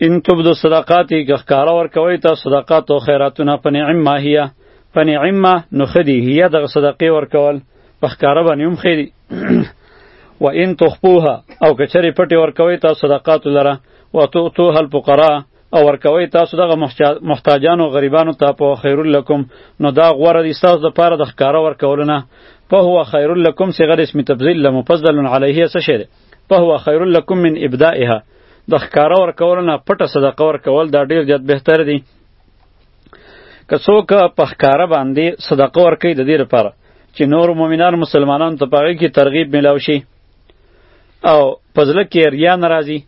ان تبدو صدقاتی که ښکاره ورکوئ تاسو صدقات او خیراتونه په نعم ماهیه په نعم ما نو ښه دي هیه دغه صدقې ورکول په ښکاره باندې هم ښه دي و ان تخفوها او که چرې پټې ورکوئ تاسو صدقاتو لره و تؤتوها الفقراء او ورکوئ تاسو دغه محتاجانو او غریبانو ته په خیر لکم نو دا غوره دي ستاسو دپاره د ښکاره ورکولو نه فهو خیر لکم صیغه د اسم تفضیل له مفضل علیه څه شی دی فهو خیر لکم من ابدائها د ښکارا ورکول نه پټه صدقه ورکول دا ډیر زیات بهتر دی که څوک په ښکارا باندې صدقه ورکړي د دې لپاره چې نور مؤمنان مسلمانان ته پاره کې ترغیب ملاو شي او پزله کې ریا ناراضي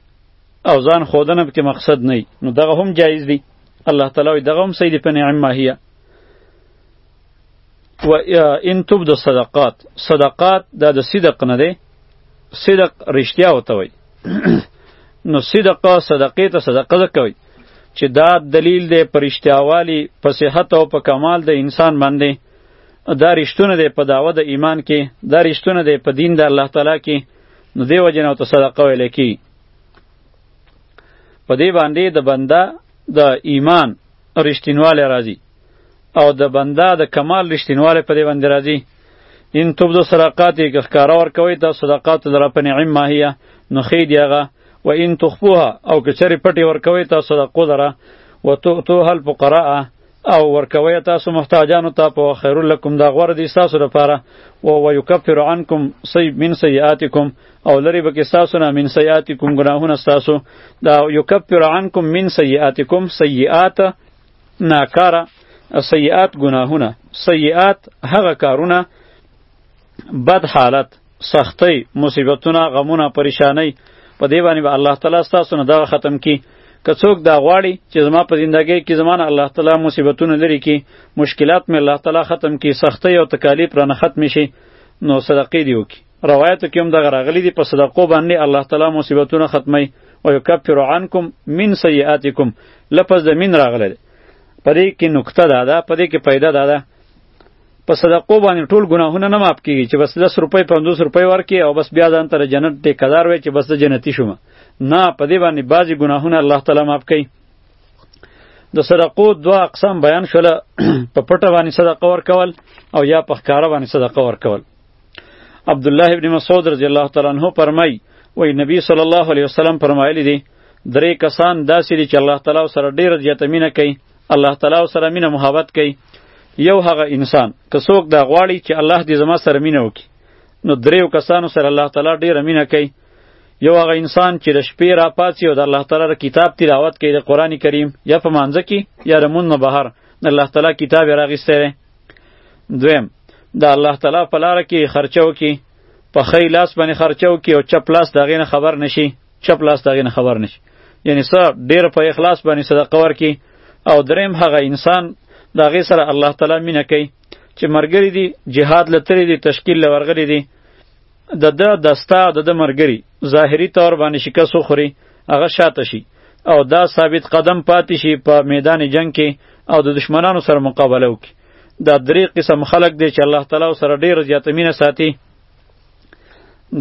او ځان خودنه کې مقصد نه نو دغه هم جایز دی الله تعالی دغه هم سید په نعمه هیه و ان تب د صدقات صدقات دا د صدق نه دی صدق رښتیا وته وي نو صدق صدقې ته صدقه ځکوي چې دا دلیل دی پر رښتیاوالي په صحت او په کمال د انسان باندې دا رښتونه دی په دعوه د ایمان کې دا رښتونه دی په دین د الله تعالی کې نو دی وجه نه ته صدقه ویل کی په دې باندې د بنده د ایمان رښتینواله راځي او د بنده د کمال رښتینوالی په دې باندې راځي ان تبدو صدقات که ښکاره ورکوئ تاسو صدقاتو لره په نعم ماهیه نو ښې دي هغه و ان تخفوها او که چېرې پټې ورکوئ تاسو صدقو لره و تؤتوها الفقراء او ورکوي تاسو محتاجانو ته په خیر لکم دا غوړه دي تاسو لپاره او ويکفر عنکم سی من سیئاتکم او لری به کې تاسو نه من سیئاتکم ګناهونه تاسو دا یکفر عنکم من سیئاتکم سیئات ناکاره سیئات ګناهونه سیئات هغه کارونه بد حالت سختی مصیبتونه غمونه پریشانی په دی باندې به الله تعالی ستاسو نه دا ختم کی که څوک دا غواړي چې زما په زندګۍ کې زما نه الله تعالی مصیبتونه لري کی مشکلات مې الله تعالی ختم کی سختی او تکالیف رانه ختم شي نو صدقې دی وکي روایتو کې هم دغه راغلي دي په صدقو باندې الله تعالی مصیبتونه ختموي او یکفر عنکم من سیئاتکم لفظ د من راغلی دی په دې کې نکته دا ده په دې کې پیدا دا ده په صدقو باندې ټول ګناهونه نه معاف کیږي چې بس 10 روپۍ 50 روپۍ ورکې او بس بیا ځان ته جنت ته قدار وای چې بس د جنتی شوم نه په دې باندې بعضی ګناهونه الله تعالی معاف کوي د صدقو دوا اقسام بیان شول په پټه باندې صدقه ورکول او یا په ښکاره باندې صدقه ورکول عبد الله ابن مسعود رضی الله تعالی عنہ فرمای وای نبی صلی الله علیه وسلم فرمایلی دی درې کسان داسې دي چې الله تعالی سره ډیره زیاته مینه کوي الله تعالی سره مینه محبت کوي یو هغه انسان که څوک دا غواړي چې الله دې زما سره مینه وکړي نو دریو کسانو سره الله تعالی ډیره مینه کوي یو هغه انسان چې د شپې را پاڅي او د الله تعالی د کتاب تلاوت کوي د قرآن کریم یا په مانځه کې یا د مونځ نه بهر د الله تعالی کتاب یې راغیستی دی دویم د الله تعالی په لار کې خرچه وکي په خی لاس باندې خرچه وکي او چپ لاس دغه نه خبر نشي چپ لاس دغه نه خبر نشي یعنی سر ډیر په اخلاص باندې صدقه ورکي او دریم هغه انسان دغه سره الله تعالی مینه کوي چې مرګری دي جهاد لتري دي تشکیل لورغلي دي د ده دسته او د ده مرګري ظاهري طور باندې شکست وخوري هغه شاته شي او دا ثابت قدم پاتې شي په میدان جنگ کې او د دشمنانو سره مقابله وکړي دا درې قسم خلق دی چې الله تعالی سره ډیر زیات مینه ساتي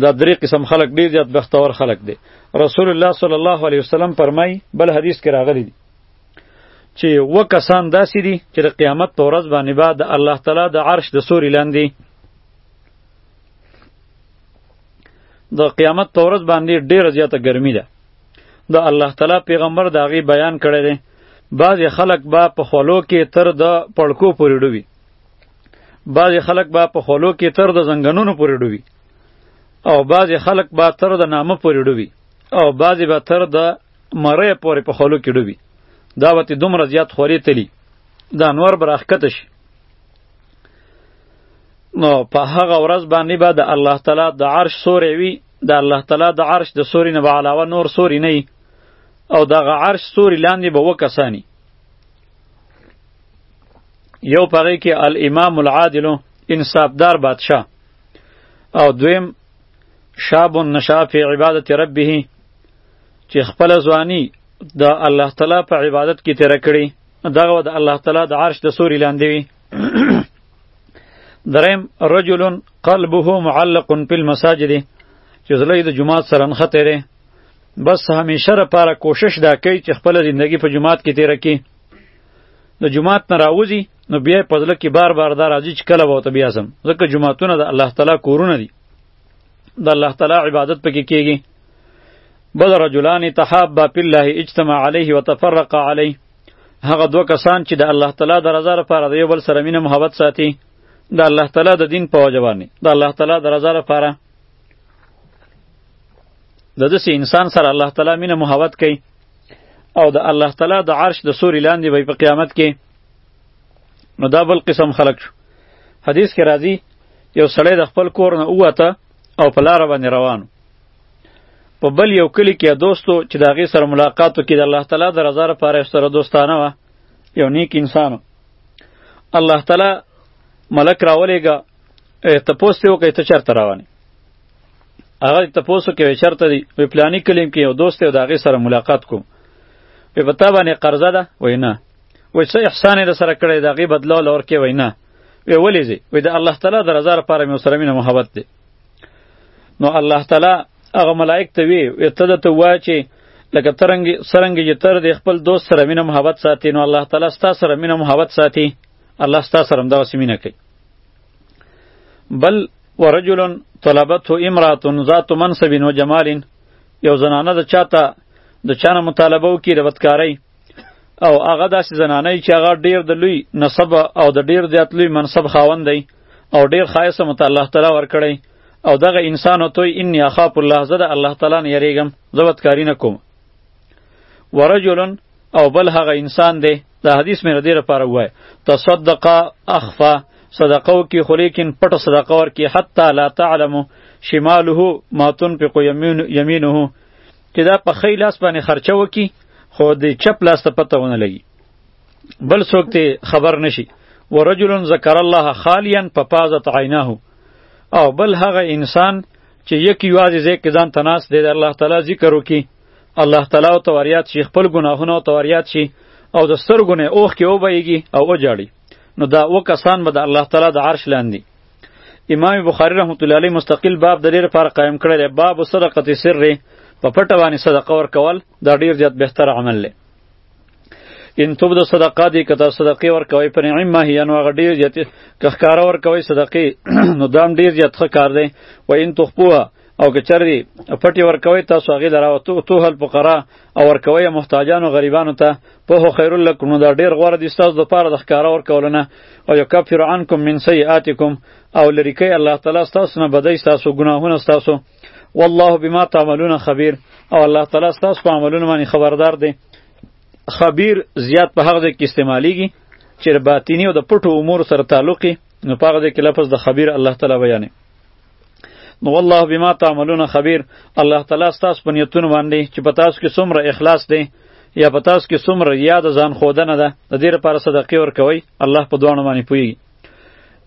دا درې قسم خلق ډیر زیات بختور خلق دی رسول الله صلی الله علیه وسلم فرمای بل حدیث کې راغلی دی چې و کسان داسې دي چې د قیامت په ورځ باندې به د الله تعالی د عرش د سوري لاندې د قیامت په ورځ باندې ډیره زیاته ګرمي ده د الله تعالی پیغمبر دا غي بیان کړی دی بعض خلک با په خولو کې تر د پړکو پورې ډوبي بعض خلک با په خولو کې تر د زنګنونو پورې ډوبي او بعض خلک با تر د نامه پورې ډوبي او بعض به تر د مړې پورې په خولو کې ډوبي دا وتی دومره زیات خوري تلی دا نور براخکته شي نو په هغه ورځ باندې به د الله تعالی د عرش سورې وي د الله تعالی د عرش د سوري نه به علاوه نور سوري نه او دغه عرش سوري لاندې به وکسانی یو پغې کې الامام العادل انصافدار بادشاه او دویم شاب نشا فی عبادت ربه چې خپل ځواني د الله تعالی په عبادت کې تیر کړي دغه د الله تعالی د عرش د سوري لاندې وي دریم رجل قلبه معلق فی المساجد چې زړه د جماعت سره نښته دی بس همیشه لپاره کوشش دا کوي چې خپله زندگی په جماعت کې تیره کړي د جماعت نه راوځي نو بیا په زړه کې بار بار دا راځي چې کله به ورته بیا ځم ځکه جماعتونه د الله تعالی کورونه دي د الله تعالی عبادت پکې کیږي بل رجلان تحابا فی الله اجتمع علیه وتفرق علیه هغه دوه کسان چې د الله تعالی د رضا لپاره د یو بل سره مینه محبت ساتي د الله تعالی د دین په وجه باندې د الله تعالی د رضا لپاره د داسې انسان سره الله تعالی مینه محبت کوي او د الله تعالی د عرش د سوري لاندې به په قیامت کې نو دا بل قسم خلق شو حدیث کې راځي یو سړی د خپل کور نه ووته او په لاره باندې روان په بل یو کلی کې دوستو چې د هغې سره ملاقاتو کې د الله تعالی د رضا لپاره یې سره دوستانه وه یو نیک انسان الله تعالی ملک راولېږه تپوس یې وکړئ ته چېرته روان هغه تپوس وکړي چېرته دی وی پلاني کلیم کې یو دوست دی د هغې سره ملاقات کوم وی په تا باندې قرضه ده وی نه وی څه احسان یې سره کړی د هغې بدله له ورکې وی نه وی ولې زی وی د الله تعالی د رضا لپاره مې سره مینه محبت دی نو الله تعالی هغه ملائک ته وی وی ته د ته وا چې لکه ترنګ سرنګ چې تر د خپل دوست سره مینه محبت ساتي نو الله تعالی ستا سره مینه محبت ساتي الله ستا سره هم دغسې مینه کوي بل ورجل طلبته امرات ذات منصب و جمال یو زنانه د چاته د چانه مطالبه وکړي د بدکارۍ او هغه داسې زنانه چې هغه ډیر د لوی نسب او د ډیر زیات لوی منصب خاوند دی او ډیر خایسه مت الله تعالی ورکړی او دغه انسان او توی انی اخاف الله زه د الله تعالی نه یریږم زه بدکاری نه کوم ورجل او بل هغه انسان دی دا حدیث مې ردی لپاره وای تصدق اخفا صدقه کی خو لیکن پټ صدقه ورکی حتی لا تعلم شماله ما تنفق یمینه چې دا په خی لاس باندې خرچه وکي خو د چپ لاس ته پته ونه لګي بل څوک ته خبر نشي ورجل ذکر الله خالیا ففازت عیناه او بل هغه انسان چې یک یوازې ځای کې ځان تناس دی د الله تعالی ذکر وکي الله تعالی او توریات شي خپل ګناهونه او توریات شي او د سترګو نه اوښکې وبهیږي او وجاړي نو دا و کسان به د الله تعالی د عرش لاندې امام بخاری رحمت الله علیه مستقل باب د لري پر قائم کړی دی باب صدقه سر په پټه باندې صدقه ور کول دا ډیر زیات بهتر عمل دی ان توب د صدقه دی کته صدقه ور کوي پر نعمه هي نو غ ډیر زیات کخکار ور کوي صدقه نو دام ډیر زیات ښه کار دی و ان تخپوها او که چرې پټې ورکوي تاسو هغې لره او تو هل فقرا او ورکوي محتاجانو غریبانو ته په هو خیر لکم نو دا ډېر غوره دي ستاسو دپاره د ښکاره ورکولنه او یکفر عنکم من سیئاتکم او لرې کوي الله تعالی ستاسو نه بدۍ ستاسو ګناهونه ستاسو والله بما تعملون خبیر او الله تعالی ستاسو په عملونو باندې خبردار دی خبیر زیات په هغه ځای کې استعمالیږي چې باطینی او د پټو امور سره تعلق نو په هغه ځای کې لفظ د خبیر الله تعالی بیانې نو والله بما تعملون خبير الله تعالی ستاسو په نیتونو باندې چې په تاسو کې څومره اخلاص دی یا په تاسو کې څومره ریا د ځان ښودنه ده د دې لپاره صدقې ورکوئ الله په دواړو باندې پوهېږي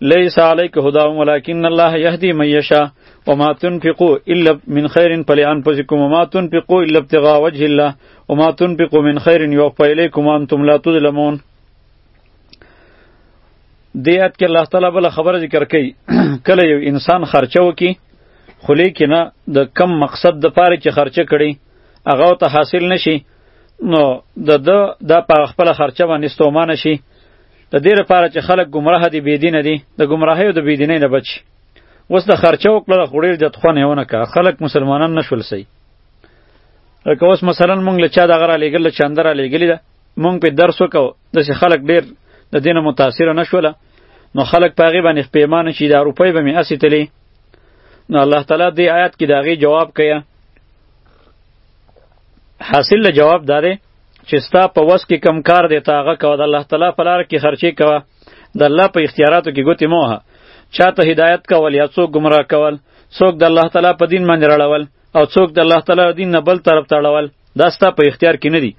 لیس علیک هداهم ولکن الله یهدی من یشاء وما تنفقوا الا من خیر فلانفسکم وما تنفقوا الا ابتغاء وجه الله وما تنفقوا من خیر یوفى الیکم وانتم لا تظلمون دی یاد کې الله تعالی بل خبر ذکر کوي کله یو انسان خرچه وکي خو لیکي نه د کم مقصد د پاره چې خرچه کړي هغه ته حاصل نشي نو د د د په خپل خرچه باندې ستومانه شي د دې لپاره چې خلک گمراه دي بيدینه دي د گمراهۍ او د بيدینۍ نه بچ اوس د خرچه وکړه خو ډېر جت خوانه ونه کا خلک مسلمانان نشول سي لکه اوس مثلا مونږ له چا دغه را لېږل چاندره لېږلی ده مونږ په درس وکاو د چې خلک ډیر د دینه متاثر نه شول نو خلک په هغه باندې پیمانه چې د اروپای به می اسیتلی نو الله تعالی دې آیات کې داغي جواب کیا حاصل له جواب داره چې ستا په وس کې کم کار دی تا هغه کوه د الله تعالی په لار کې خرچې کوه د الله په اختیاراتو کې ګوتې مه وهه چا ته هدایت کول یا څوک ګمراه کول څوک د الله تعالی په دین باندې راړول او څوک د الله تعالی دین نه بل طرف ته اړول دا ستا په اختیار کې نه دي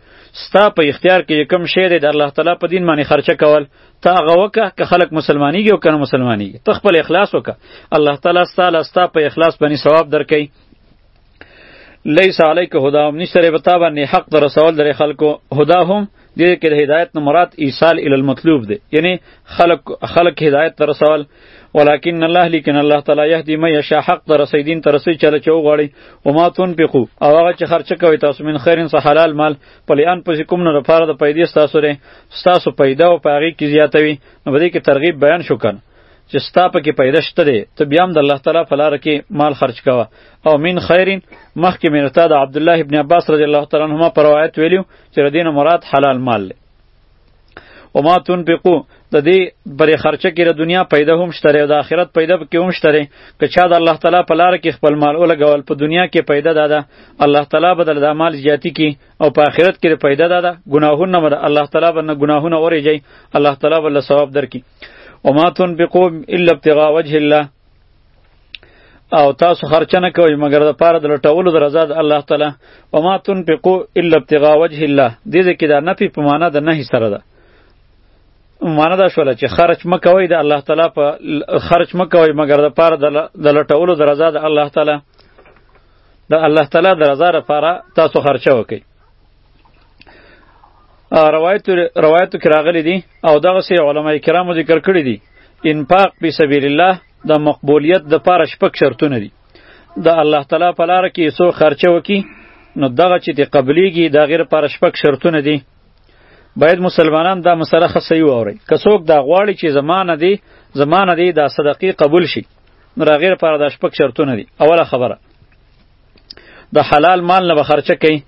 ستا په اختیار کې کوم شی دی د الله تعالی په دین باندې خرچه کول ته هغه وکه که خلک مسلمانیږي او کنه مسلمانیږي ته خپل اخلاص وکه الله تعالی ستاله ستا په اخلاص باندې ثواب درکوي لیس علیک هداهم نشتره به تا باندې حق در رسول در خلکو هداهم دې کې د هدایت نه مراد ایصال ال المطلوب دی یعنی خلق خلق هدایت تر سوال ولكن الله لیکن الله تعالی یهدی من یشاء حق تر سیدین تر سی چل چو غړی او ما تنفقو او هغه چې خرچ کوي تاسو من خیرن سه حلال مال پلیان پس کوم نه لپاره د پیدې تاسو لري تاسو پیدا او پاغي کی زیاتوي نو بده کې ترغیب بیان شو کنه چې ستا پکې پیدا شته دی ته بیا هم د الله تعالی په لاره کې مال خرج کوه او من خیرین مخکې مې ته د عبدالله ابن عباس رضی الله تعالی عنهما په روایت ویلیو چې له دې نه مراد حلال مال دی و ما تنفقو د دې پرې خرچه کې د دنیا پیدا هم شته او د آخرت پیدا کې هم شته که چا د الله تعالی په لار کې خپل مال ولګول په دنیا کې پیدا داده الله تعالی به د مال زیاتی کی او په آخرت کې پیدا داده ګناهونه مده الله تعالی به نه ګناهونه اورېږي الله تعالی به له ثواب درکړي و ما تنفقو الا ابتغاء وجه الله او تاسو خرچه نه کوئ مګر د پاره د لټولو د رضا د الله تعالی و ما تنفقو الا ابتغاء وجه الله دې دې کې دا نفي په معنا د نهي سره ده معنا دا شوله چې خرچ مکوئ د الله تعالی په خرچ مکوئ مګر د پاره د لټولو د رضا د الله تعالی د الله تعالی د رضا لپاره تاسو خرچه وکړئ روایت روایتو کې راغلي دي او دغه سي علما کرامو ذکر کړی دي انفاق په سبیل الله د مقبولیت د پاره شپږ شرطونه دي د الله تعالی په لار کې سو خرچه وکي نو دغه چې د قبليږي د غیر پر شپږ شرطونه دي باید مسلمانان دا مسله خه صحیح ووري که څوک دا غواړي چې زمانه دی زمانه دی دا صدقې قبول شي نو غیر پر دا شپږ شرطونه دي اوله خبره د حلال مال نه به خرچه کوي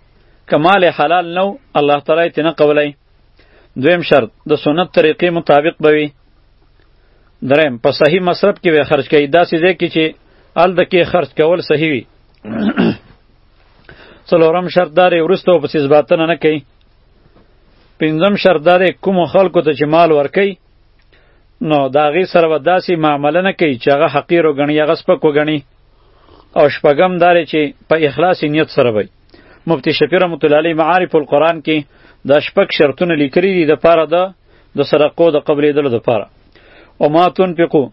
که مال حلال نو الله تعالی یې نه قبلوي دویم شرط د سنت طریقې مطابق به وي دریم په صحیح مصرف کې به خرج کوي داسې ځای کې چې هلته کې خرج کول صحیح وي څلورم شرط دا دی وروسته ورپسې ځباتنه نه کوي پنځم شرط دا دی کومو خلکو ته چې مال ورکوي نو د هغې سره به داسې معامله نه کوي چې هغه حقیر وګڼي هغه سپک وګڼي او شپږم دار چې په اخلاص نیت سره وي مفتی شفیع رحمت الله علیه معارف القرآن کې دا شپږ شرطونه لیکلي دي د پاره د د صدقو د قبلېدلو د پاره او ما تنفقو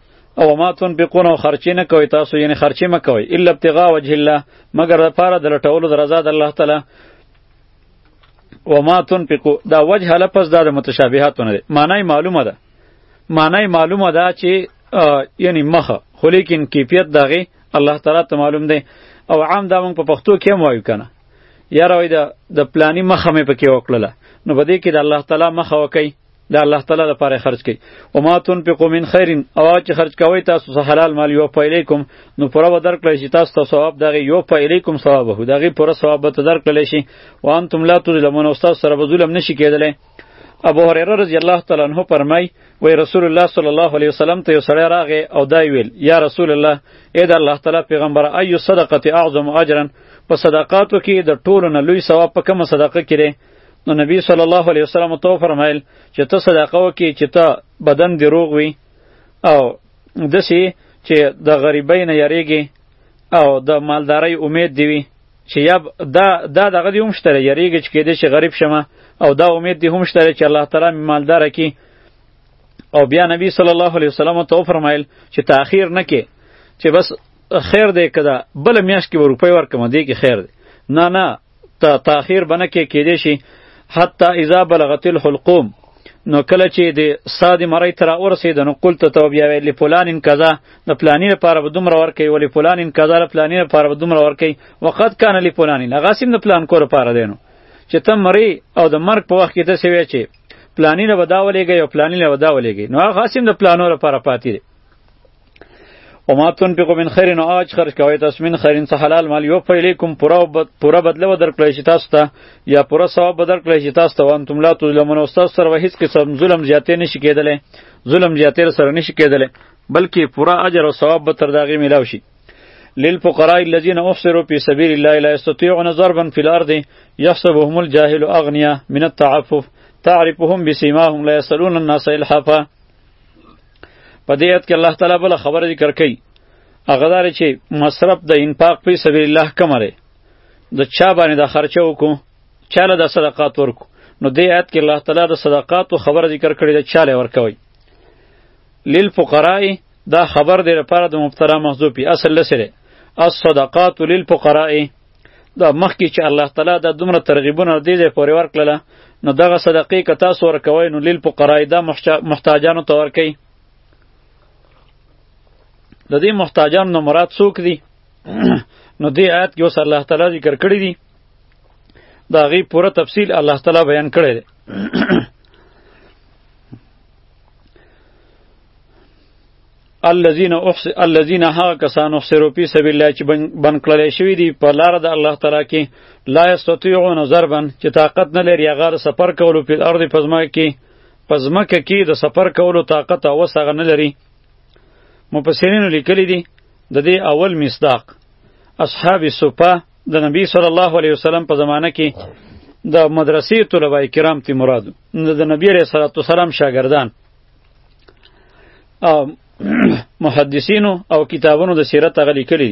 او ما تنفقون او خرچې نه کوي تاسو یعنی خرچې مه کوي الا ابتغاء وجه الله مگر د پاره د لټولو د رضا د الله تعالی و ما تنفقو دا وجه لپس دا د متشابهاتونه معنی معلومه ده معنی معلومه ده چې یعنی مخ خو لیکن کیفیت دغه الله تعالی ته معلوم دی او عام دا مونږ په پښتو کې هم وایو کنه یاره وای دا د پلانی مخه مې پکې وکړله نو بده کې د الله تعالی مخه وکي د الله تعالی لپاره خرج کړي او ما تنفقوا من خیر او چې خرج کوي تاسو څه حلال مال یو په الیکم نو پوره به درکړی شي تاسو ته ثواب دغه یو په الیکم ثواب هو دغه پوره ثواب به درکړی شي وانتم لا تظلمون او تاسو سره به ظلم نشي کېدلی ابو هريره رضی الله تعالی عنہ فرمای وای رسول الله صلی الله علیه وسلم ته یو سړی راغی او دا ویل یا رسول الله اې د الله تعالی پیغمبر ایو صدقه اعظم اجرا په صدقاتو کې د ټولو نه لوی ثواب په کومه صدقه کې دی نو نبی صلی الله علیه وسلم ته فرمایل چې ته صدقه وکې چې ته بدن دی روغ وي او دسی چې د غریبۍ نه یریږي او د مالدارۍ امید دی وي چې یا دا دا دغه دی هم شته یریږي چې کېدې چې غریب شمه او دا امید دی هم شته چې الله تعالی می مالدار کی او بیا نبی صلی الله علیه وسلم ته فرمایل چې تاخیر نه کې چې بس خیر دی کدا بل میاش کې روپۍ ورکم دی کې خیر دی نه نه تا تاخیر بنه کې کېدې شي حتی اذا بلغت الحلقوم نو کله چې د ساد مړی تر اورسید نو قلت تو بیا ویل لفلانین کذا د پلانین لپاره به دومره ورکي ولې فلانین کذا د پلانین لپاره به دومره ورکي وقد کان لفلانین هغه سیم د پلان کور لپاره دینو چې ته مری او د مرګ په وخت کې د سوي چې پلانین به دا ولېږي او پلانین به دا ولېږي نو هغه سیم د پلانو لپاره پاتې دی و ما تنفقو من خیر نو آج خرج کوي تاسو من خیرین څه حلال مال یو فعلی کوم پورا پورا بدله ودر کړی شي تاسو ته یا پورا ثواب بدل کړی شي تاسو ته وان تم لا تظلمون استاد سره وهیڅ قسم ظلم زیاتې نشي کېدلی ظلم زیاتې سره نشي کېدلی بلکې پورا اجر او ثواب به تر داغې ملاو شي للفقراء الذين احصروا في سبيل الله لا يستطيعون ضربا في الارض يحسبهم الجاهل اغنياء من التعفف تعرفهم بسيماهم لا يسالون الناس الحافا په دې آیت کې الله تعالی بل خبره ذکر کوي هغه دار چې مصرف د انفاق په سبیل الله کمره د چا باندې د خرچه وکړو چاله د صدقات ورکو نو دې آیت کې الله تعالی د صدقات او خبره ذکر کړې ده چاله ورکوي لیل فقراء دا خبر دې لپاره د مبتلا محذوفي اصل لسره الصدقات للفقراء دا مخکې چې الله تعالی دا دومره ترغیبونه دې دې پورې ورکړله نو دغه صدقې که تاسو ورکوئ نو لیل فقرا دا محتاجانو ته ورکوئ د دې محتاجانو نه مراد څوک دي نو دې آیت کې اوس الله تعالی ذکر کړی دي د هغې پوره تفصیل الله تعالی بیان کړی دی الذين احس الذين هغه کسان احسروا في سبيل الله چې بن کړل شوی دی په لار د الله تعالی کې لا استطيعون ضربا چې طاقت نه لري هغه د سفر کولو په ارض پزما کې پزما کې د سفر کولو طاقت او وسغه نه لري مفسرین لیکلی دي د دې اول مصداق اصحاب صفه د نبی صلی الله علیه وسلم په زمانه کې د مدرسې طلبه کرام تی مراد د نبی علیه الصلاه والسلام شاګردان محدثینو او کتابونو د سیرت هغه لیکلي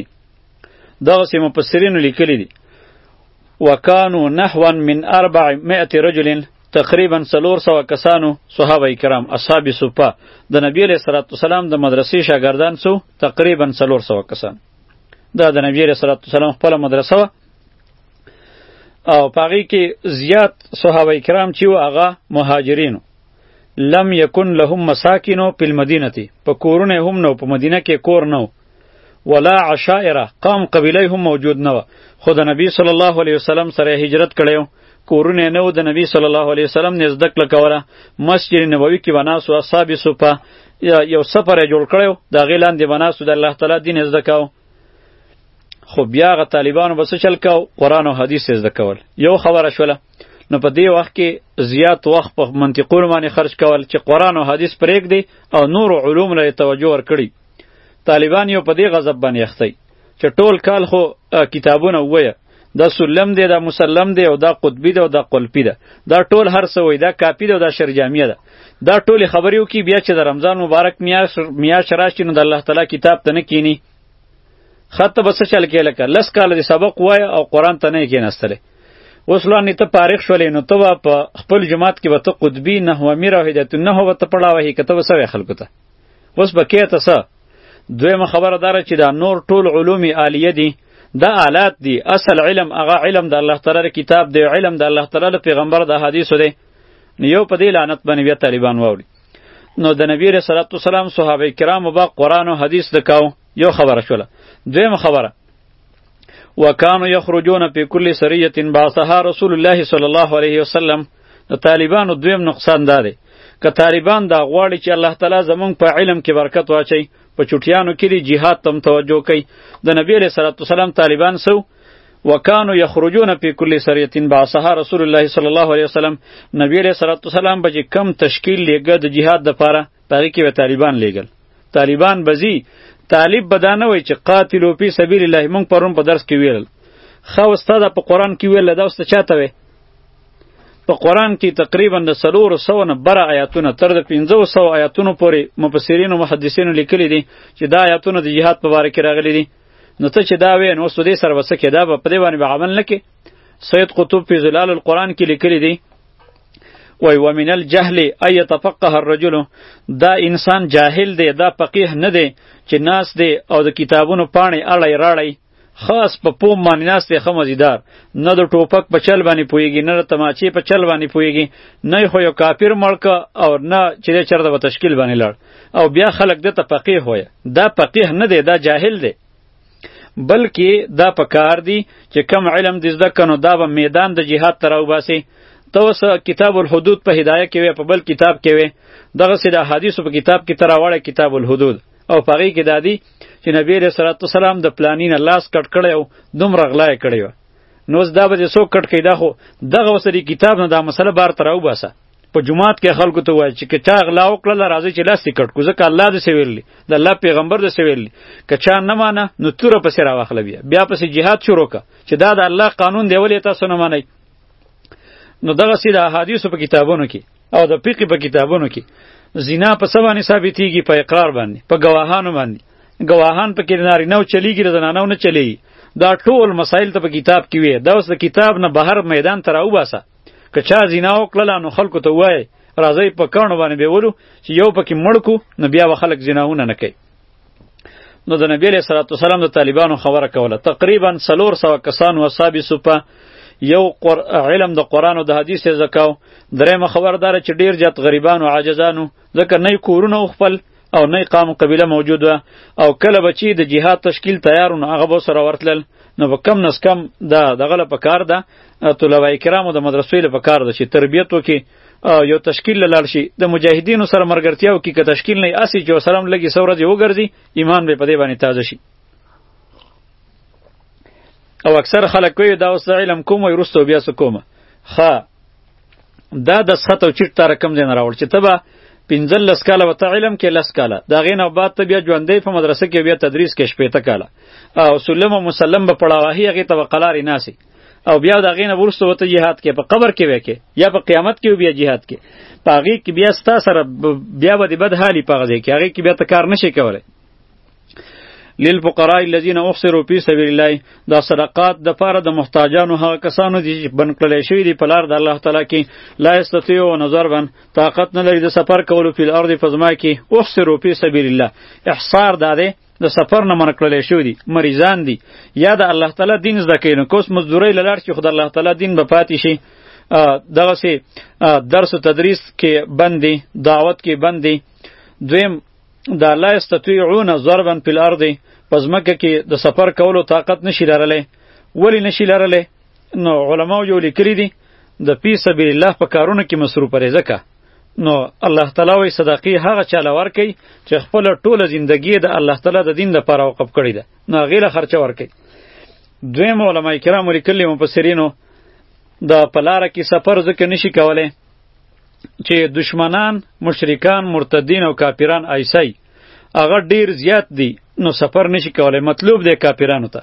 دغه سه مفسرینو لیکلي دي وکانو نحوا من 400 رجل تقریبا 300 کسانو صحابه کرام اصحاب صفه د نبی علیہ الصلوۃ والسلام د مدرسې شاګردان سو تقریبا 300 کسان دا د نبی علیہ الصلوۃ والسلام خپل مدرسه و او پاغي کې زیات صحابه کرام چې و هغه مهاجرینو لم یکن لهم مساکنو په المدینه تی په کورونه هم نو په مدینه کې کور نو ولا عشائر قام قبیله هم موجود نو خود نبی صلی الله علیه وسلم سره هجرت کړیو کورونه نو د نبی صلی الله علیه وسلم نزد کله کوله مسجد نبوی کې وناس او اصحاب صفه یو سفر جوړ کړیو دا غیلان دی وناس د الله تعالی دین زده کاو خو بیا غ طالبانو بس چل کو قران او حدیث زده کول یو خبره شوله نو په دې وخت کې زیات وخت په منطقونو باندې خرج کول چې قران او حدیث پرېګ دی او نور علوم لري توجه ور کړی طالبان یو په دې غضب باندې اختی چې ټول کال خو کتابونه وایه دا سلم دی دا مسلم دی او دا قطبی دی او دا قلپی ده دا ټول هر څه وای دا کاپی دی او دا شرجامیه ده دا ټول خبرې وکي بیا چې د رمضان مبارک میاش میاش راشي نو د الله تعالی کتاب ته نه کینی خط بس چل کې لکه لس کال دی سبق وای او قران ته نه کیناستله اوس لانی ته پاریخ شولې نو ته په خپل جماعت کې به ته قطبی نه و امیر او هدایت نه و ته پړاوه کته وسوي خلکو ته اوس بکې ته څه دویمه خبره داره چې دا نور ټول علوم عالیه دي دا آلات دي اصل علم هغه علم د الله تعالی کتاب دی علم د الله تعالی پیغمبر د حدیثو دی نو یو په دې لعنت باندې بیا طالبان واوري نو د نبی رسول الله صلی الله علیه وسلم صحابه کرامو با قران او حدیث دکاو یو خبره شوله دویم خبره وکانو یخرجون فی کل سریه بعثها رسول الله صلی الله علیه وسلم د طالبانو دویم نقصان دا دی که طالبان دا غواړي چې الله تعالی زمونږ په علم کې برکت واچي په چټیانو کې دی جهاد تم توجه کوي د نبی علیہ الصلوۃ والسلام طالبان سو وکانو یخرجون فی کل سریه بعثها رسول الله صلی الله علیه وسلم نبی علیہ الصلوۃ والسلام به کم تشکیل لګه د جهاد د پاره په هغې کې به طالبان لېږل طالبان به ځي طالب به دا نه وایي چې قاتلو فی سبیل الله مونږ پرون په درس کې ویل ښه اوس تا دا په قرآن کې ویل دا اوس ته چاته وی په قرآن کې تقریبا د څلورو سوو نه بره آیاتونه تر د پنځو سوو آیاتونو پورې مفسرینو محدثینو لیکلي دي چې دا آیاتونه د جهاد په باره کې راغلي دي نو ته چې دا وې نو اوس دې سره به څه کې دا به په دې باندې به عمل نه کې سید قطب فی ظلال القرآن کې لیکلي دي وای ومن الجهل ای تفقه الرجل دا انسان جاهل دی دا فقیه نه دی چې ناس دی او د کتابونو پاڼې اړی راړی خاص په پوم باندې ناس دی خمزیدار نه د ټوپک په چل باندې پویږي نه د تماچې په چل باندې پویږي نه خو یو کافر ملک او نه چې چرته په تشکیل باندې لړ او بیا خلک د تفقیه وای دا فقیه نه دی دا جاهل دی بلکې دا په کار دی چې کم علم دې زده کنو دا به میدان د جهاد ته راوباسي ته اوس کتاب الحدود په هدایه کې وې په بل کتاب کې وې دغه سې د حدیثو په کتاب کې تر راوړې کتاب الحدود او پغې کې دادی چې نبی رسول الله صلی الله علیه وسلم د پلانین لاس کټ کړی او دومره غلای کړی و نو دا به څوک کټ کیدا خو دغه وسری کتاب نه دا مسله بار تراو باسه په جمعات کې خلکو ته وایي چې که چا غلا وکړل راځي چې لاس ټیکټ کو ځکه الله د سویلی د الله پیغمبر د سویلی که چا نه مانه نو تور پسې راوخله بیا بیا پسې جهاد شروع ک چې دا د الله قانون دی ولې تاسو نه مانی نو دغه سید احادیث په کتابونو کې او د فقه په کتابونو کې زنا په سبا نه ثابتېږي په اقرار باندې په گواهانو باندې گواهان په کې ناری نه چلیږي د زنانو نه چلیږي دا ټول مسائل ته په کتاب کې وي دا اوس د کتاب نه بهر میدان ته راوباسه که چا زنا وکړله نو خلکو ته وایي راځئ په کاڼو باندې بیولو چې یو پکې مړ کو نو بیا به خلک زناونه نه کوي نو د نبی علیه صلات وسلام د طالبانو خبره کوله تقریبا څلور سوه کسان و صابي سوپه یو قر... علم د قرآن او د حدیث یې زکاو درېیمه خبرداره چې ډېر زیات غریبانو عاجزانو ځکه نه کورونه خپل او نه قام قبیله موجود و او کله بچی د جهاد تشکیل تیارون هغه به سره ورتلل نو په کم نس کم دا دغه له پکار ده طلبه کرامو د مدرسې له پکار ده چې تربیت وکي یو تشکیل لاړ شي د مجاهدینو سره مرګرتیا وکي که تشکیل نه اسی چې سلام لګي سورځ یو ګرځي ایمان به په دې باندې تازه شي او اکثر خلک کوي دا اوس علم کوم وي رستو بیا سکومه خا دا د سطح او چټ تر کم ځای نه راوړ چې ته به پنځل لس کاله به ته علم کې لس کاله د هغې نه بعد ته بیا ژوندی په مدرسه کې بیا تدریس کې شپېته کاله او سلم او مسلم به پړاوهي هغې ته به قلارې ناسي او بیا د هغې نه وروسته به ته جهاد کې په قبر کې وکې یا په قیامت کې بیا جهاد کې په هغې کې بیا ستا سره بیا به د بد حالي په هغه ځای کې هغې کې بیا ته کار نشې کولی للفقراء الذين احصروا في سبيل الله دا صدقات د پاره د محتاجانو هغه کسانو دي چې بن کړل شوی دی په لار د الله تعالی کې لا استطيعو نظر بن طاقت نه لري د سفر کولو په الارض فزما کې احصروا في سبيل الله احصار دا دی د سفر نه من کړل شوی دی مریضان دي یا د الله تعالی دین زده کین کوس مزدوري لار چې خدای الله تعالی دین به پاتې شي دغه سي درس تدریس کې بندي دعوت کې بندي دویم دا لا استطيعون ضربا په الارض پس مکه کې د سفر کولو طاقت نشي لرلی ولی نشي لرلی نو علما یو لیکلی دي د پی سبیل الله په کارونو کې مصروف پرې ځکه نو الله تعالی وی صدقې هغه چاله ورکي چې خپل ټوله زندگی د الله تعالی د دین لپاره وقف کړی ده نو غیله خرچه ورکي دویم علما کرام لیکلی مفسرینو د پلاره کې سفر ځکه نشي کولای چې دشمنان مشرکان مرتدین او کافران ایسای هغه ډیر زیات دي نو سفر نشي کولای مطلوب دی کافرانو ته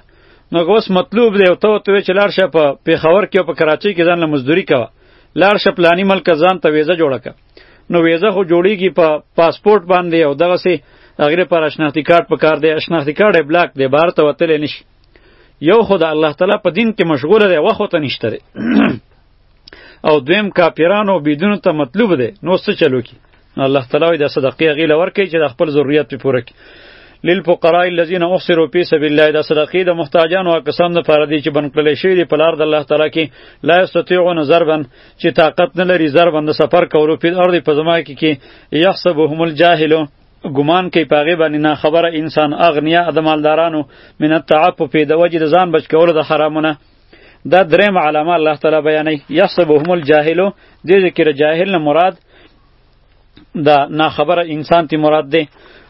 نو اوس مطلوب دی او ته ته چې لاړ شه په پیښور کې او په کراچۍ کې ځان له مزدوري کوه لاړ شه پلانی ملک ځان ته ویزه جوړه که نو ویزه خو جوړیږي په پا پاسپورت باندې او دغه سي هغه پر شناختی کارت په کار دی شناختی کارت بلاک دی بهر ته وتل نشي یو خدای الله تعالی په دین کې مشغوله دی وخت نشته او دویم کافرانو بيدونو ته مطلوب دی نو څه چلو کی الله تعالی وایي د صدقې هغې له ورکوي چې د خپل ضرورت پې پوره کړي للفقراء الذين احصروا في سبيل الله دا صدقې د محتاجانو او کسانو لپاره دي چې بند کړل شوی دی په لار د الله تعالی کې لا استطيعون ضربا چې طاقت نه لري ضربا د سفر کولو په ارض په زما کې کې يحسبهم الجاهل ګمان کوي پاغه باندې نه خبره انسان اغنیا د مالدارانو من التعفف د وجه د ځان بچ کولو د حرامونه دا دریم علامه الله تعالی بیانوي یحسبهم الجاهل دې ذکر جاهل نه مراد دا ناخبره انسان تی مراد دی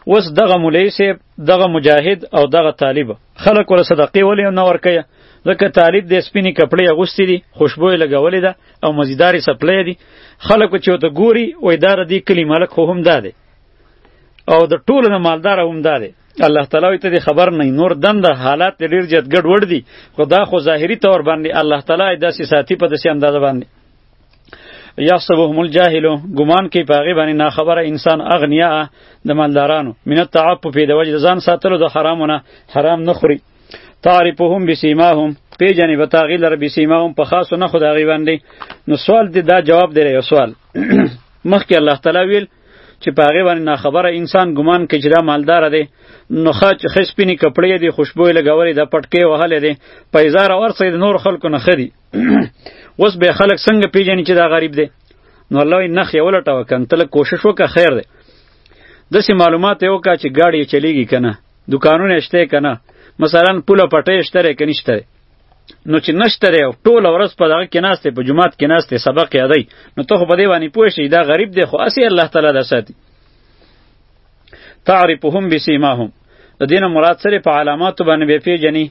وس دغه مولای صاحب دغه مجاهد او دغه طالب خلک ور صدقې ولې نه ورکیا ځکه طالب د سپینی کپړې اغوستې دي خوشبو یې لګولې ده او مزیدارې سپلې دي خلکو چې ورته ګوري وایي دا ردی کلي ملک خو هم دا دی او د ټولو نه مالدار هم دا دی الله تعالی ته خبر نه نور دند حالات ډیر جد ګډ وډ دي خدا خو ظاهری تور باندې الله تعالی داسې ساتي په داسې انداز باندې یحسبهم الجاهل ګمان کوي په هغې باندې ناخبره انسان اغنیا د مالدارانو من التعفف د وجې د ځان ساتلو د حرامو نه حرام نه خوري تعرفهم بسیماهم پیژنې به تاغي لره بسیماهم په خاصو نه خو د هغې باندې نو سوال دې دا جواب دی یو سوال مخکې الله تعالی ویل چې په هغې باندې ناخبره انسان ګمان کوي چې دا مالدار دی نو ښه چې ښه سپینې کپړې دي خوشبویې لګولې ده پټکې وهلې دی په اظهار او ورڅه د نور خلکو نه ښه دي اوس به خلک څنګه پیژني چې دا غریب دی نو الله یې نښې ولټوه که ته لږ کوشش وکړه خیر دی داسې معلومات یې وکړه چې ګاډي یې چلیږي که نه دوکانونه یې شته که نه مثلا پوله پټۍ یې شته که نشته نو چې نشته دی ټوله ورځ په دغه کې ناست دی په جومات کې ناست دی سبق یادوي نو ته خو په دې باندې پوه شي دا غریب دی خو هسې الله تعالی دا ساتي تعرفهم بسیماهم د دې نه مراد سره په علاماتو باندې به پېژني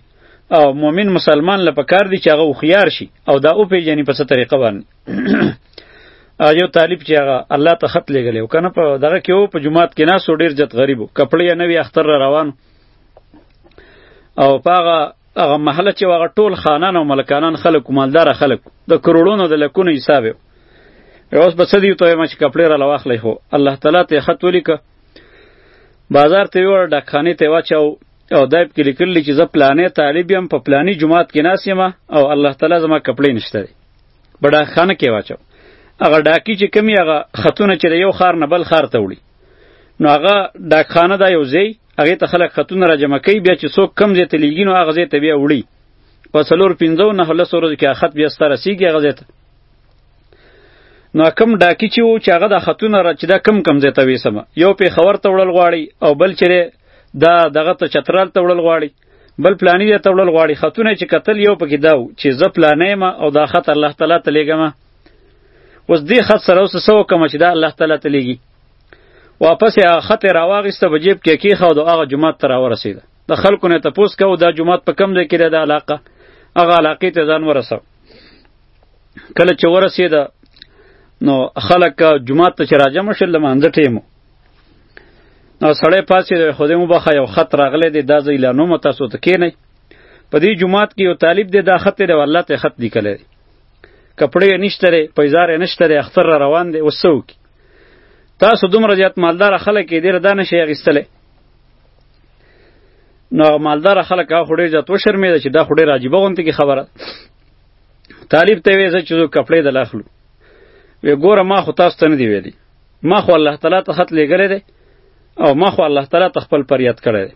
او مؤمن مسلمان له پکار دی چې هغه هوښیار شي او دا وپېژني په څه طریقه باندې یو طالب چې هغه الله ته خط لېږلی و که نه په دغه کې و په جومات کې ناست و ډېر جت غریب و کپړې یې نه وي اختر را روان او په هغه هغه محله چې هغه ټول خانان او ملکانان خلک مالدار خلک د کروڑونو د لکونو حساب یو اوس بس دی ته ما چې کپڑے را لواخلې هو الله تعالی ته خط ولیک بازار ته وړ ډکخانه ته واچاو او دایب کې لیکل چې زه پلانې طالب یم په پلانی جماعت کې ناس یم او الله تعالی زما کپڑے نشته دی بڑا خانه کې واچاو هغه ډاکی چې کمی هغه خطونه چې یو خار نه بل خار ته وړي نو هغه ډاکخانه دا یو ځای هغه ته خلک خطونه را جمع کوي بیا چې څوک کم ځای ته لیږي نو هغه ځای ته بیا وړي په څلور پنځو نه لس ورځو کې خط بیا ستا رسیږي هغه ځای ته نو کم ډاکی چې وو چې هغه د خطونه را چې دا کم کم ځای ته ویسمه یو پې خبر ته وړل غواړي او بل چې دا دغه ته چترال ته وړل غواړي بل پلانی دی ته وړل غواړي خطونه چې قتل یو پکې داو چې زه پلانې ما او دا خط الله تعالی ته لېږم اوس دې خط سره اوس سو کوم چې دا الله تعالی ته لېږي واپس یې هغه خط یې راواخیسته په جیب کې کېښود او هغه جومات ته راورسېده د خلکو نه یې تپوس کوو دا جومات په کوم ځای کې دی دا علاقه هغه علاقې ته ځان ورسو کله چې ورسېده نو خلک جومات ته چې راجمع شول لمانځه ټیم نو سړی پاسې د خدای مو بخه یو خط راغلی دی دا ځای لا نومه تاسو ته کینئ په دې جومات کې یو طالب دی دا خط دی والله ته خط لیکلی دی کپړې یې نشته دی پیزار یې نشته دی اختر را روان دی اوس څه وکړي تاسو دومره زیات مالدار خلک یې ډېر دا نشئ اخیستلی نو هغه مالدار خلک هغه خو ډېر زیات وشرمېده چې دا خو ډېر عجیبه غونته کې خبره طالب ته وې زه چې زه کپړې د لاخلو وې ګوره ما خو تاسو ته نه دی ویلی ما خو الله تعالی ته خط لېږلی دی او ما خو الله تعالی ته خپل پریاد کړی دی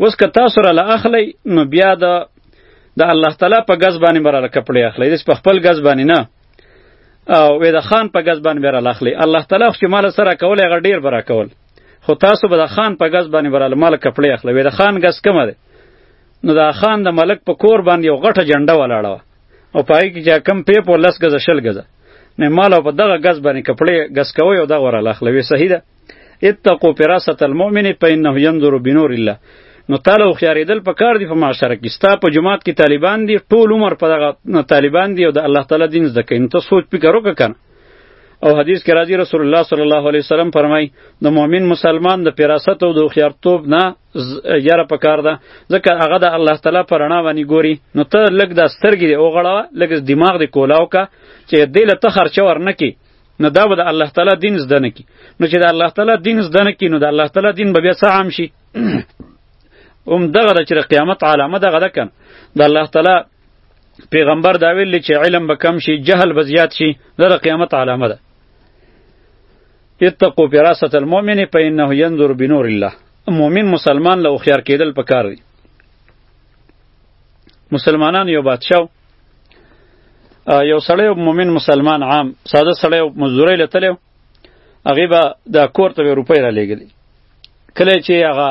اوس که تاسو راله اخلی نو بیا د د الله تعالی په ګز باندې به راله کپړې اخلی داسې په خپل ګز باندې نه او وې د خان په غز باندې بر الاخلی الله تعالی خو مال سره کول هغه ډیر برا کول خو تاسو به د خان په غز باندې بر مال کپړې اخلي وې د خان غز کم ده نو د خان د ملک په کور باندې یو غټه جنډه ولاړه او پای کې چې کم پیپ او لس غز شل غز نه مال او په دغه غز باندې کپړې غز کوي او دغه ور الاخلی وې صحیح ده اتقوا فراسة المؤمن فإنه ينظر بنور الله نو تعالی خو یاریدل په کار دی په معاشره کې ستا په جماعت کې طالبان دي ټول عمر په دغه طالبان دي او د الله تعالی دین زده کوي نو ته سوچ فکر وکړه کنه او حدیث کې راځي رسول الله صلی الله علیه وسلم فرمای د مؤمن مسلمان د فراست او د خیارتوب نه یاره پکار ده ځکه هغه د الله تعالی پر رڼا باندې ګوري نو ته لګ د سترګې او غړه لګ دماغ د کولاو کا چې دې له ته خرچه ورنکې نو دا به د الله تعالی دین زده نه کی نو چې د الله تعالی دین زده نه کی نو د الله تعالی دین به بیا څه عام شي هم دغه د چې قیامت علامه دغه ده کن د الله تعالی پیغمبر دا ویل چې علم به کم شي جهل به زیات شي دا د قیامت علامه ده اتقوا فراسة المؤمن فإنه ينظر بنور الله مؤمن مسلمان له خيار کېدل پکار دی مسلمانان یو بادشاه یو سړی مؤمن مسلمان عام ساده سړی مزدوري لتلو هغه به د کور ته روپۍ را لېږلې کله چې هغه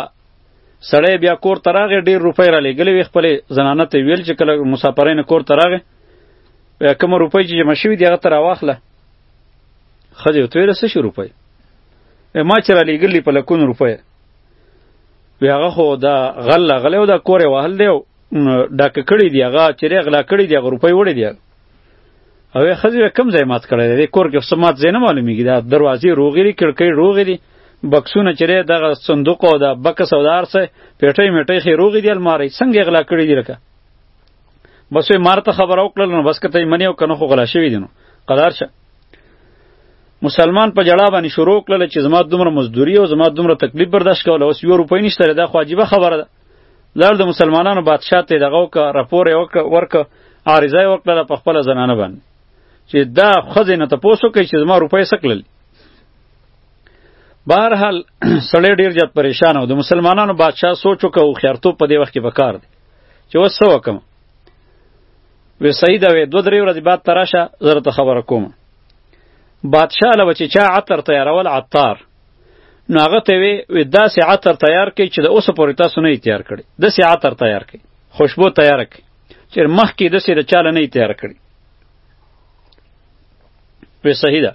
سړی بیا کور ته راغی ډېر روپۍ را لېږلې وې خپلې زنانه ته ویل چې کله مسافرین کور ته راغی بیا کومه روپۍ چې جمع شوي دي هغه ته راواخله ښځې ورته ویله څه شي روپۍ ما چې را لېږلي په لکونو روپۍ وی هغه خو دا غل غلی او دا کور یې وهل دی ډاک کړی دی هغه چیرې غلا کړی دی هغه روپۍ وړي دی او خزی کم ځای مات کړی دی کور کې سمات زینه معلومیږي دا دروازې روغې دي کړکۍ روغې دي بکسونه چیرې دغه صندوق او دا بکس او دار سه پیټۍ میټۍ خې روغې دي الماری څنګه غلا کړی دی لکه بس وی مارته خبر او کړل نو بس کته یې منی او کنه خو غلا شوی دی نو قدار شه مسلمان په جړا باندې شروع کړل چې زما دومره مزدوري او زما دومره تکلیف برداشت کول اوس یو روپۍ نشته دا خو عجیبه خبره ده دا د مسلمانانو بادشاه ته دغه وکړه راپور یې وکړه ورکړه عارضه یې وکړله په خپله زنانه باندې چې دا ښځې نه تپوس وکړئ چې زما روپۍ څه کړل بهرحال سړی ډېر زیات پریشان و د مسلمانانو بادشاه سوچ وکړه هوښیارتوب په دې وخت کې پکار دی چې اوس څه وکړم وی سعید وی دو درې ورځې بعد ته راشه زه درته خبره کوم بادشاه له چې چا عطر تیارول عطار نو هغه ته وی وی دا سی عطر تیار کړي چې د اوسه پورې تاسو نه تیار کړي د سی عطر تیار کړي خوشبو تیار کړي چې مخکې د سی د چاله نه تیار کړي وی صحیح ده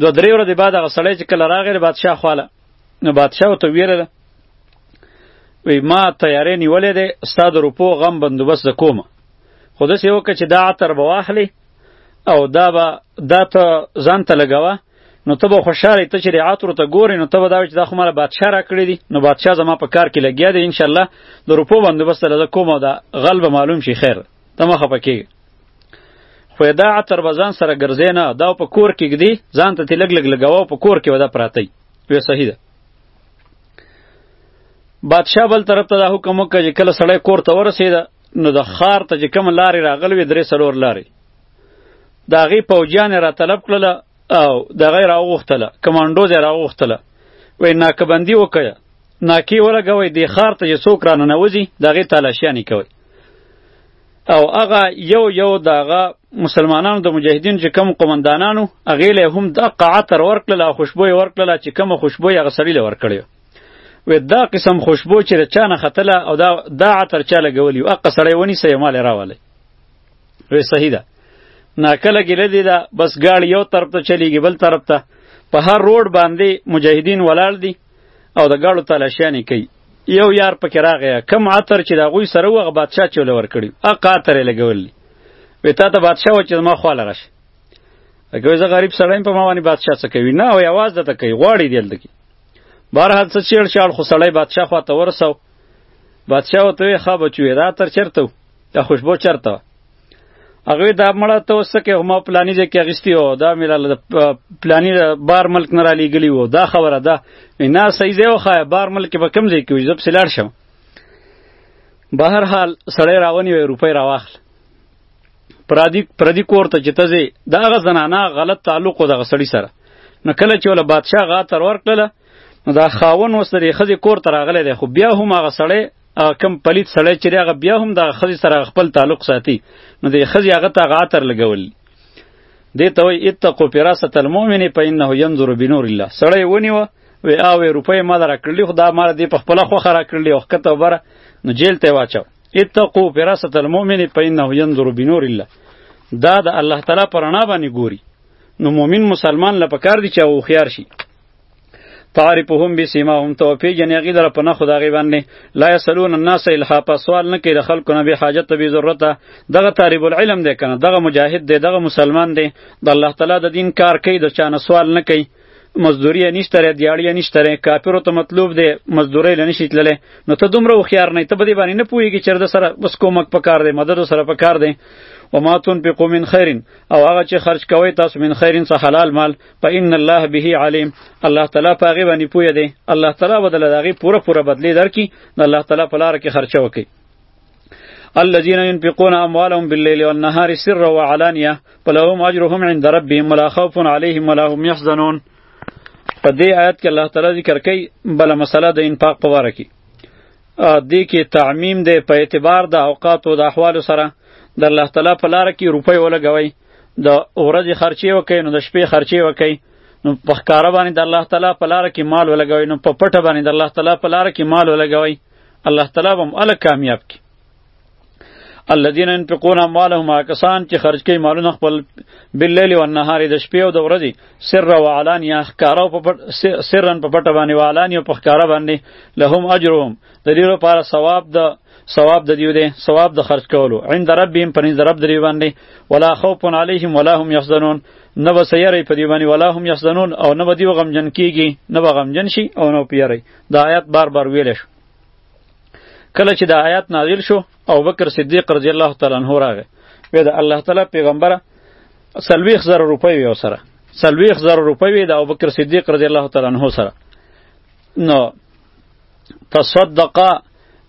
دو درې ورځې بعد هغه سړی چې کله راغی بادشاه خواله نو بادشاه ته ویره ده وی ما تیارې نیولې ده ستا د روپو غم بندوبست د کومه خو داسې وکړه چې دا عطر به واخلې او دا به دا ته ځان ته لګوه نو ته به خوشاله ته چې د عطرو ته ګورې نو ته به دا وایې چې دا خو ماله بادشاه راکړی دی نو بادشاه زما په کار کې لګیا دی انشاءالله د روپو بندوبست سره زه کوم او دا غل به معلوم شي خیر ته مه خفه کېږه خو دا عطر به ځان سره ګرځې نه دا په کور کې ږدي ځان ته ترې لږ لږ لګوه او په کور کې به دا پراته وي وی صحیح ده بادشاه بل طرف ته دا حکم وکړ چې کله سړی کور ته ورسېده نو د خار ته چې کوم لارې راغلې وې درې څلور لارې د هغې پوجیان یې راطلب کړله او د هغه یې راوغوښتله کمانډوز یې راوغوښتله وایي ناکبندي وکړه ناکې ولګوئ دې ښار ته چې څوک راننوځي د هغې تالاشیانې کوئ او هغه یو یو د هغه مسلمانانو د مجاهدینو چې کوم قومندانانو هغې له هم دقه عطر ورکړله او خوشبو یې ورکړله چې کومه خوشبو یې هغه سړي له ورکړې و دا قسم خوشبو چې رچا نه ختله او دا دا عطر چا لګولی او اقا سړی ونی سې مال راواله وی صحیح ده ناکله ګله دی دا بس گاړ یو طرف ته چلیږي بل طرف ته په هر روډ باندې مجاهدین ولاړ دي او د گاړو تلاشیانی کوي یو یار پکې راغی کم عطر چې دا غوی سره وغه بادشاه چول ور کړی اقا عطر لګولی وی تا ته بادشاه و چې ما خواله راشه اګه زه غریب سړی په ما باندې بادشاه څه کوي نه او یواز دته کوي غواړي دلته کې بهرحال څه چیړ چاړ خو سړی بادشاه خواته ورسو بادشاه ورته ویې ښه بچوې دا تر چېرته و دا خوشبو چېرته وه هغوی دا مړه ته اوس څه کوې ما پلاني ځای کې اخیستي وو دا مې راله پلاني بار ملک نه رالیږلي وو دا خبره ده نه صحیح ځای وښایه بار ملک به کوم ځای کې وي زه پسې لاړ شم بهرحال سړی راونیوی روپۍ راواخله پرادی پردی کور ته چې تزه دا غ زنانه غلط تعلق د غسړی سره نو کله چې ول بادشاه غا تر ورکړه نو دا خاون وسره خزه کور ته راغله دی خو بیا هم هغه سړی کم پلیت سړی چې هغه بیا هم د خزه سره خپل تعلق ساتي نو د خزه هغه ته غا تر لګول دی ته وی اتقو پراسه المؤمن پینه ينظر بنور الله سړی ونیو وی او روپې ما درکړلی خو دا مال دی په خپل خوخه راکړلی او کته بره نو جیل ته واچو اتقو فراست المؤمن فانه ينظر بنور الله دا د الله تعالی پر رڼا باندې ګوري نو مؤمن مسلمان لپاره کار دي چې او خيار شي تعرفهم بسیماهم تو پیجنې هغې لره په نښو د هغې باندې لا یسلون الناس الحافه سوال نه کوي د خلکو نه بې حاجت ته بې ضرورته دغه طالب العلم دی که نه دغه مجاهد دی دغه مسلمان دی د الله تعالی د دین کار کوي د چا نه سوال نه کوي مزدوری نشتره دیاړی نشتره کافرو ته مطلوب دی مزدوری لنی شي تللی نو ته دومره وخیار نه ته بده باندې نه پوهیږي چرده سره بس کومک پکار دی مدد سره پکار دی و ما تنفقوا من خیر او هغه چې خرج کوي تاسو من خیر څخه حلال مال په ان الله به علیم الله تعالی په هغه باندې پوهه دی الله تعالی بدل دغه پوره پوره بدلی درکې الله تعالی په لار کې خرچه وکړي الذين ينفقون اموالهم بالليل والنهار سرا وعلانيه فلهم اجرهم عند ربهم ولا خوف عليهم ولا هم يحزنون په دې آیت کې الله تعالی ذکر کوي بل مسله د انفاق په واره کې دې کې تعمیم دی په اعتبار د اوقات او د احوال سره د الله تعالی په لار کې روپۍ ولګوي د ورځې خرچې وکړي نو د شپې خرچې وکړي نو په ښکاره باندې د الله تعالی په لار کې مال ولګوي نو په پټه باندې د الله تعالی په لار کې مال ولګوي الله تعالی به مال کامیاب کی الذين ينفقون اموالهم کسان چې خرج کوي مالونه خپل بالليل والنهار د شپې او د ورځې سر او علانیه ښکارا په پټ سرن په پټ باندې والانیه په ښکارا باندې لهم اجرهم د دې لپاره ثواب د ثواب د دیو دی ثواب د خرج کولو عند ربهم پنځ رب دری باندې ولا خوف علیهم ولا هم یحزنون نه وسیری په دی باندې ولا هم یحزنون او نه بدی غمجن کیږي نه غمجن شي او نه پیری دا آیات بار بار ویل شو کله چې دا آیات نازل شو او بکر صدیق رضی الله تعالی عنہ راغی وی دا الله تعالی پیغمبره سلویخ زر روپۍ وی سره سلویخ زر روپۍ وی دا ابوبکر صدیق رضی الله تعالی عنہ سره نو تصدق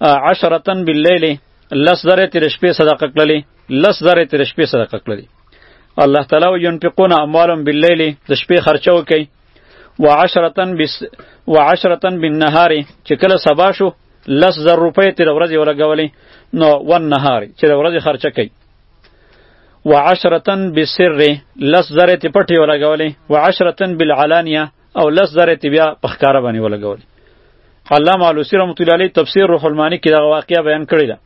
عشرة باللیل لس ذره تیر شپې صدقه کړلې لس ذره تیر شپې صدقه کړلې الله تعالی وینفقون اموالهم باللیل د شپې خرچه وکړي وعشرتن بس وعشرتن بالنهار چې کله سبا شو لس زر روپۍ تیر ورځې ولګولې نو ون نهار چې ورځې خرچه کوي وعشرتن بسر لس زر ته پټي ولګولې وعشرتن بالعلانيه او لس زر ته بیا په ښکارا باندې ولګولې علامه علوسی رحمت الله علیه تفسیر روح المانی کې دا واقعیا بیان کړی ده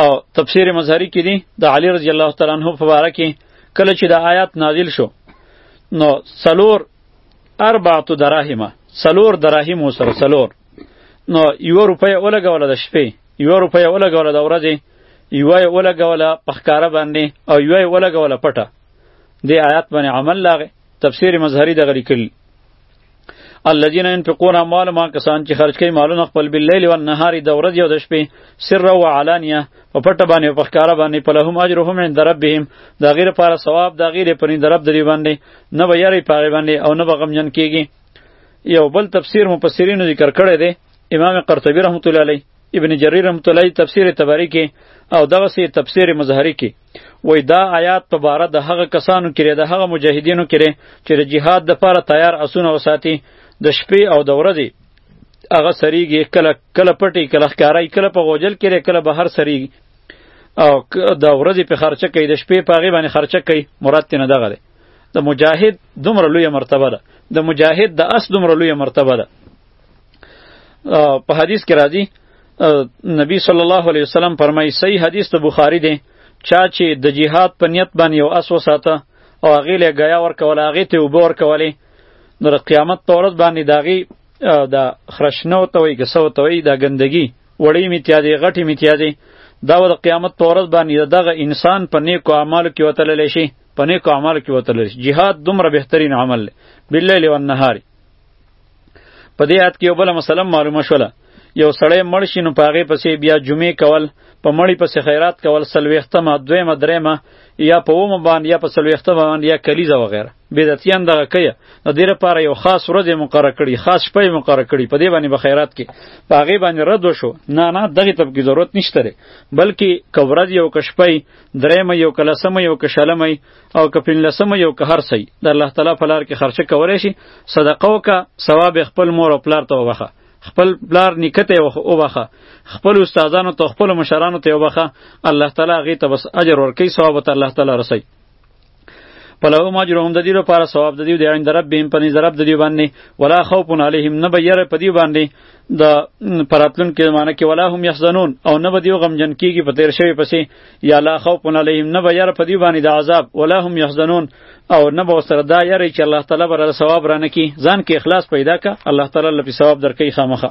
او تفسیر مظهری کې دي د علی رضی الله تعالی عنہ په اړه کې کله چې د آیات نازل شو نو سلور اربعه دراهم سلور دراهم وسره سلور نو یو روپۍ ولګوله د شپې یو روپۍ ولګوله د ورځې یو یې ولګوله په ښکاره باندې او یو یې ولګوله پټه دې آیات باندې عمل لاغې تفسیر مظهری دغه لیکل الذين ينفقون اموالهم ما کسان چې خرج کوي مالونه خپل باللیل و النهار د ورځې او د شپې سر او علانیه په پټه باندې او په ښکاره باندې په لهم اجرهم عند ربهم د غیر لپاره ثواب د غیر پرې د رب درې باندې نه به یاري پاره باندې او نه به غمجن کیږي یو بل تفسیر مفسرینو ذکر کړی دی امام قرطبی رحمت الله علیه ابن جریر رحمت الله تفسیر تبری کې او دغه سي تفسیر مظهری کې وای دا آیات په باره د هغه کسانو کې د هغه مجاهدینو کې چې د جهاد د پاره تیار اسونه وساتي د شپې او د ورځې هغه سریږي کله کله پټي کله ښکارای کله په غوجل کې کله بهر سریږي او د ورځې په خرچه کوي د شپې په هغه باندې خرچه کوي مراد نه دغه ده د مجاهد دومره لوی مرتبه ده د مجاهد د اس دومره لوی مرتبه ده په حدیث کې راځي نبی صلی الله علیه وسلم فرمایي صحیح حدیث ته بخاری دی چا چې د جهاد په نیت باندې یو اس وساته او هغې له ګیا ورکوله هغې ته اوبه ورکولې نو د قیامت په ورځ باندې د هغې د خرشنو ته وایي که څه ورته وایي دا ګندګي وړې میتیا دی غټې میتیا دی دا به د قیامت په ورځ باندې د دغه انسان په نیکو اعمالو کې وتللی شي په نیکو اعمالو کې وتللی شي جهاد دومره بهترین عمل دی باللیل والنهار په دې آیت کې یو بل مسله معلومه شوله یو سړی مړ شي نو په هغې پسې بیا جمعې کول په مړی پسې خیرات کول څلوېښتمه دویمه درېیمه یا په اومه باندې یا په څلوېښتمه باندې یا کلیزه وغیره بدعتیان دغه کوي د دې لپاره یو خاص ورځ یې مقرره کړي خاص شپه یې مقرره کړي په دې باندې به خیرات کې په هغې باندې رد وشو نه نه دغې ته پکې ضرورت نشته دی بلکې که ورځ یو که شپه درېیمه یو که لسمه یو که شلمه او که پنلسمه یو که هر سی د الله تعالی په لار کې خرچه کولی شي صدقه وکه ثواب خپل مور او پلار ته وبخه خپل پلار نیکه ته وبخه خپل استادانو ته خپل مشرانو ته وبخه الله تعالی هغې ته بس اجر ورکوي ثواب ته الله تعالی رسوي پلو ما جرهم د دې لپاره ثواب د دې د عند ربهم په نظر رب د دې باندې ولا خوف علیهم نه به یره په دې باندې د پراتلون کې معنی کې ولا هم یحزنون او نه به دیو غمجن کیږي په تیر شوی پسې یا لا خوف علیهم نه به یاره په دې باندې د عذاب ولا هم یحزنون او نه به سره دا یاره چې الله تعالی به ثواب رانه کی ځان کې اخلاص پیدا ک الله تعالی لپاره ثواب درکې خامخه